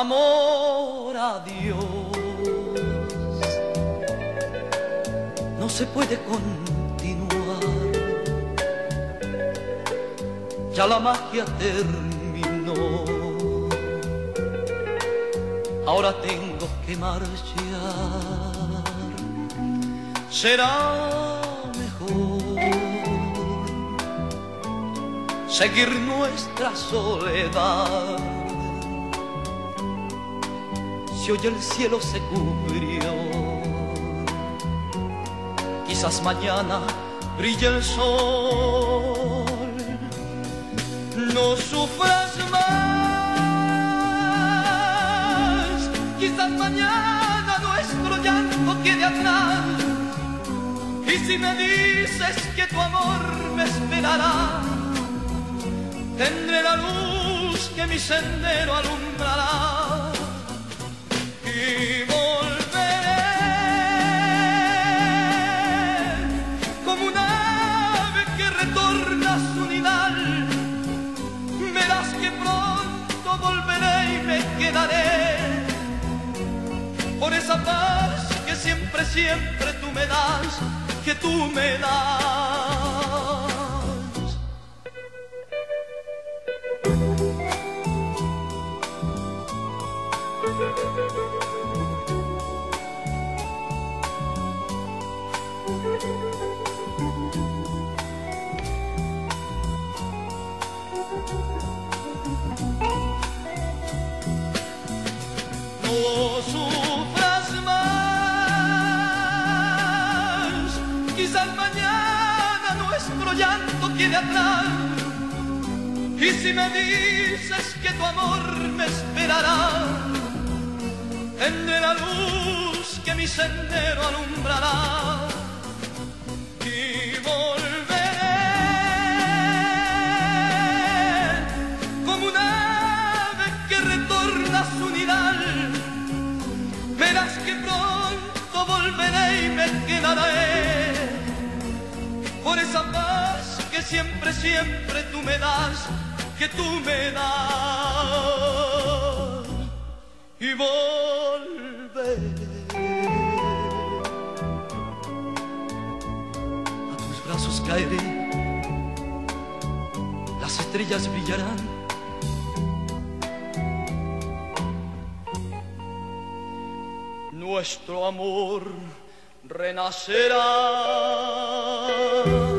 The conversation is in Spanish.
amor a Dios. Se puede continuar, ya la magia terminó. Ahora tengo que marchar, será mejor seguir nuestra soledad hoy el cielo se cubrió. Quizás mañana brille el sol, no sufras más. Quizás mañana nuestro llanto quede atrás. Y si me dices que tu amor me esperará, tendré la luz que mi sendero alumbrará que siempre, siempre tú me das, que tú me das. Mañana nuestro llanto quede atrás. Y si me dices que tu amor me esperará, tendré la luz que mi sendero alumbrará. Y volveré como un ave que retorna a su nidal. Verás que pronto volveré y me quedaré por esa paz que siempre, siempre tú me das, que tú me das. Y volveré a tus brazos caeré, las estrellas brillarán. Nuestro amor renacerá. 啊。